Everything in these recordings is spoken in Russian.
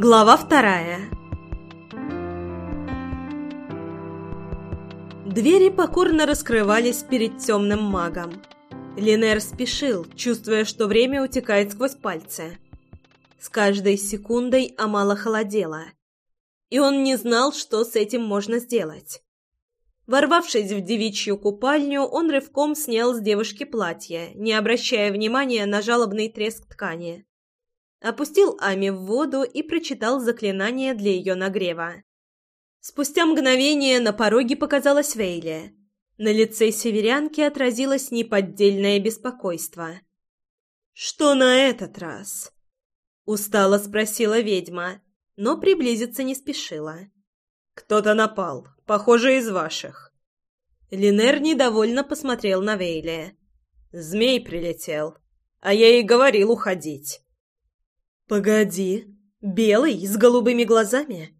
Глава вторая Двери покорно раскрывались перед темным магом. Линер спешил, чувствуя, что время утекает сквозь пальцы. С каждой секундой Амала холодела. И он не знал, что с этим можно сделать. Ворвавшись в девичью купальню, он рывком снял с девушки платье, не обращая внимания на жалобный треск ткани. Опустил Ами в воду и прочитал заклинание для ее нагрева. Спустя мгновение на пороге показалась Вейли. На лице северянки отразилось неподдельное беспокойство. «Что на этот раз?» Устало спросила ведьма, но приблизиться не спешила. «Кто-то напал, похоже, из ваших». Линер недовольно посмотрел на Вейли. «Змей прилетел, а я ей говорил уходить». «Погоди, белый, с голубыми глазами?»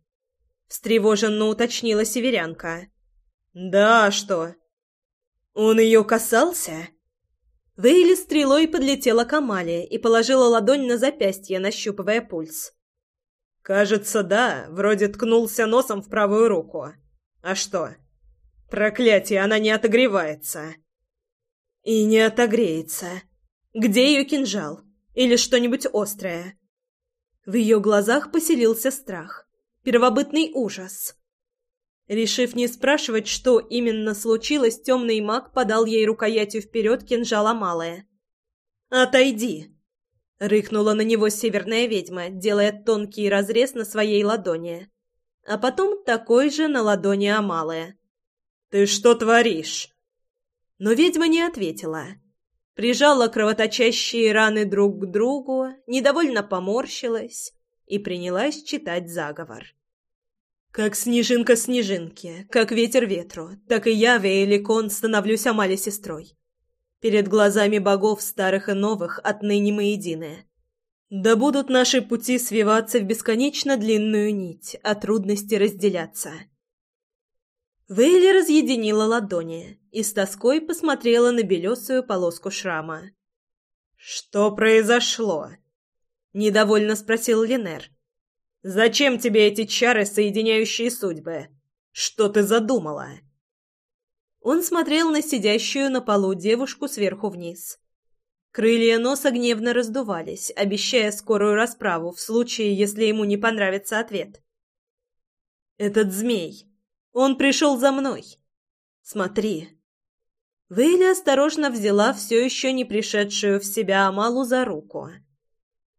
Встревоженно уточнила северянка. «Да, что?» «Он ее касался?» Вейли стрелой подлетела к Амале и положила ладонь на запястье, нащупывая пульс. «Кажется, да. Вроде ткнулся носом в правую руку. А что?» «Проклятие, она не отогревается!» «И не отогреется. Где ее кинжал? Или что-нибудь острое?» В ее глазах поселился страх. Первобытный ужас. Решив не спрашивать, что именно случилось, темный маг подал ей рукоятью вперед кинжала малая. «Отойди!» Рыкнула на него северная ведьма, делая тонкий разрез на своей ладони. А потом такой же на ладони Амалая. «Ты что творишь?» Но ведьма не ответила. Прижала кровоточащие раны друг к другу, недовольно поморщилась и принялась читать заговор. «Как снежинка снежинки, как ветер ветру, так и я, Вейликон, становлюсь Амале сестрой. Перед глазами богов старых и новых отныне мы едины. Да будут наши пути свиваться в бесконечно длинную нить, а трудности разделяться. Вейли разъединила ладони и с тоской посмотрела на белесую полоску шрама. «Что произошло?» — недовольно спросил Линер. «Зачем тебе эти чары, соединяющие судьбы? Что ты задумала?» Он смотрел на сидящую на полу девушку сверху вниз. Крылья носа гневно раздувались, обещая скорую расправу в случае, если ему не понравится ответ. «Этот змей. Он пришел за мной. Смотри». Вейли осторожно взяла все еще не пришедшую в себя Амалу за руку.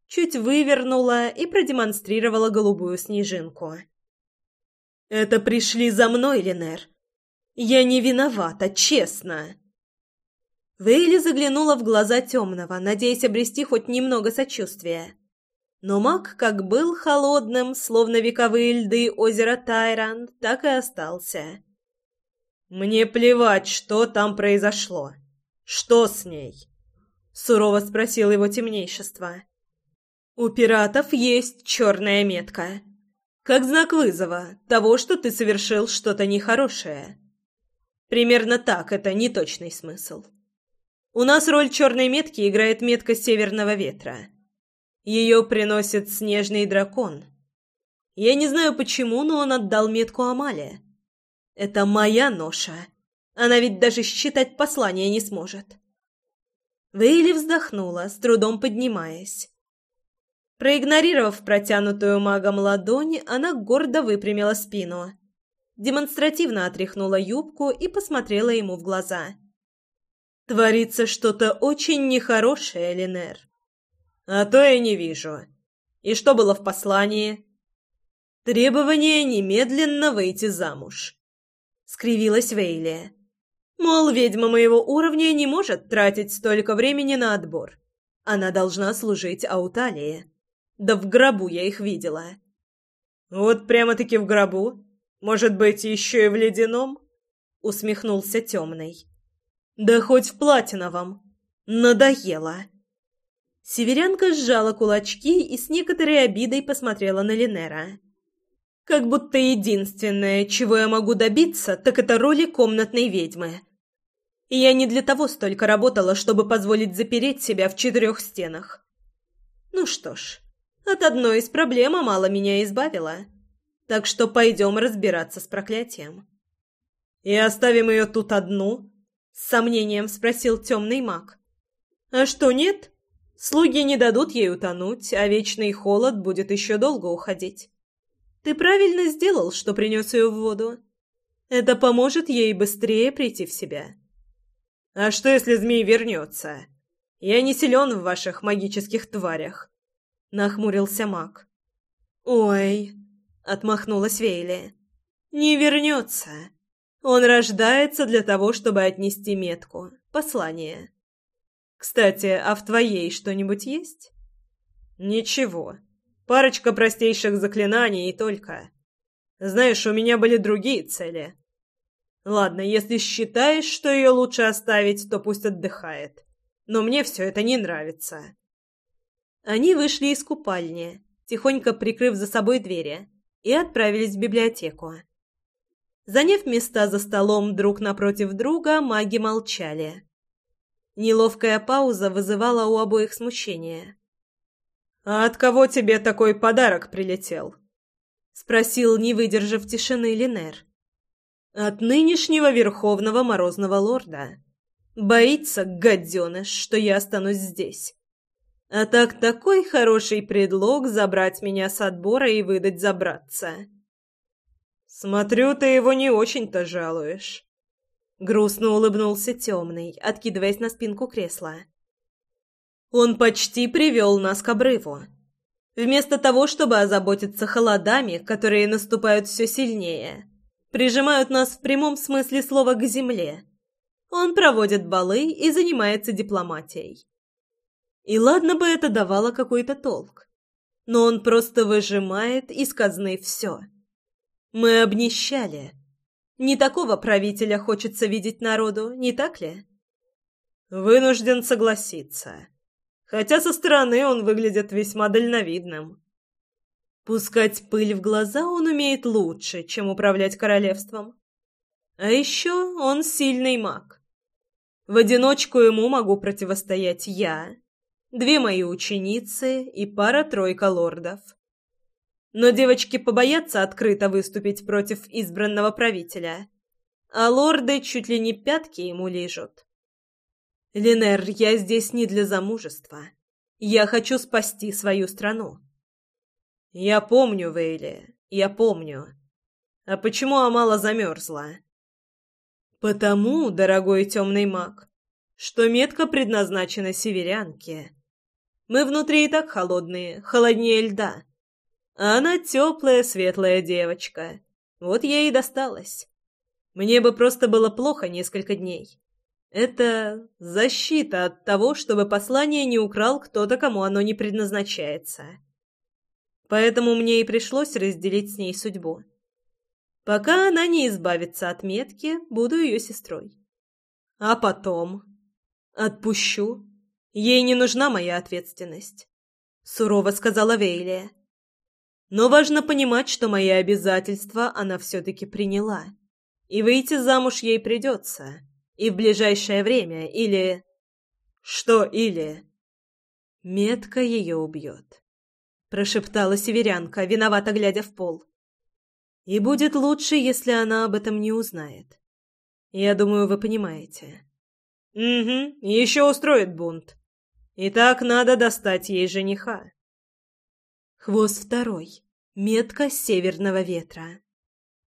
Чуть вывернула и продемонстрировала голубую снежинку. «Это пришли за мной, Линер. Я не виновата, честно. Вейли заглянула в глаза темного, надеясь обрести хоть немного сочувствия. Но маг как был холодным, словно вековые льды озера Тайран, так и остался. «Мне плевать, что там произошло. Что с ней?» — сурово спросил его темнейшество. «У пиратов есть черная метка. Как знак вызова того, что ты совершил что-то нехорошее. Примерно так, это не точный смысл. У нас роль черной метки играет метка северного ветра. Ее приносит снежный дракон. Я не знаю почему, но он отдал метку Амале. Это моя ноша. Она ведь даже считать послание не сможет. Вейли вздохнула, с трудом поднимаясь. Проигнорировав протянутую магом ладонь, она гордо выпрямила спину демонстративно отряхнула юбку и посмотрела ему в глаза. «Творится что-то очень нехорошее, Линер. А то я не вижу. И что было в послании?» «Требование немедленно выйти замуж», — скривилась Вейли. «Мол, ведьма моего уровня не может тратить столько времени на отбор. Она должна служить Ауталии. Да в гробу я их видела». «Вот прямо-таки в гробу?» Может быть, еще и в ледяном?» — усмехнулся темный. «Да хоть в платиновом. Надоело». Северянка сжала кулачки и с некоторой обидой посмотрела на Линера. «Как будто единственное, чего я могу добиться, так это роли комнатной ведьмы. И я не для того столько работала, чтобы позволить запереть себя в четырех стенах. Ну что ж, От одной из проблем мало меня избавила. Так что пойдем разбираться с проклятием». «И оставим ее тут одну?» — с сомнением спросил темный маг. «А что, нет? Слуги не дадут ей утонуть, а вечный холод будет еще долго уходить. Ты правильно сделал, что принес ее в воду. Это поможет ей быстрее прийти в себя». «А что, если змей вернется? Я не силен в ваших магических тварях», — нахмурился маг. «Ой», — отмахнулась Вейли, — «не вернется. Он рождается для того, чтобы отнести метку, послание. Кстати, а в твоей что-нибудь есть?» «Ничего. Парочка простейших заклинаний и только. Знаешь, у меня были другие цели». Ладно, если считаешь, что ее лучше оставить, то пусть отдыхает. Но мне все это не нравится. Они вышли из купальни, тихонько прикрыв за собой двери, и отправились в библиотеку. Заняв места за столом друг напротив друга, маги молчали. Неловкая пауза вызывала у обоих смущение. «А от кого тебе такой подарок прилетел?» — спросил, не выдержав тишины, Линер. От нынешнего верховного морозного лорда. Боится, гаденыш, что я останусь здесь. А так такой хороший предлог забрать меня с отбора и выдать забраться. Смотрю, ты его не очень-то жалуешь. Грустно улыбнулся темный, откидываясь на спинку кресла. Он почти привел нас к обрыву. Вместо того, чтобы озаботиться холодами, которые наступают все сильнее, прижимают нас в прямом смысле слова к земле. Он проводит балы и занимается дипломатией. И ладно бы это давало какой-то толк, но он просто выжимает из казны все. Мы обнищали. Не такого правителя хочется видеть народу, не так ли? Вынужден согласиться. Хотя со стороны он выглядит весьма дальновидным. Пускать пыль в глаза он умеет лучше, чем управлять королевством. А еще он сильный маг. В одиночку ему могу противостоять я, две мои ученицы и пара-тройка лордов. Но девочки побоятся открыто выступить против избранного правителя, а лорды чуть ли не пятки ему лижут. Линер, я здесь не для замужества. Я хочу спасти свою страну. «Я помню, Вейли, я помню. А почему Амала замерзла?» «Потому, дорогой темный маг, что метка предназначена северянке. Мы внутри и так холодные, холоднее льда. А она теплая, светлая девочка. Вот ей и досталась. Мне бы просто было плохо несколько дней. Это защита от того, чтобы послание не украл кто-то, кому оно не предназначается». Поэтому мне и пришлось разделить с ней судьбу. Пока она не избавится от метки, буду ее сестрой. А потом... Отпущу. Ей не нужна моя ответственность. Сурово сказала Вейлия. Но важно понимать, что мои обязательства она все-таки приняла. И выйти замуж ей придется. И в ближайшее время, или... Что или? Метка ее убьет прошептала северянка, виновато глядя в пол. И будет лучше, если она об этом не узнает. Я думаю, вы понимаете. Угу, еще устроит бунт. И так надо достать ей жениха. Хвост второй. Метка северного ветра.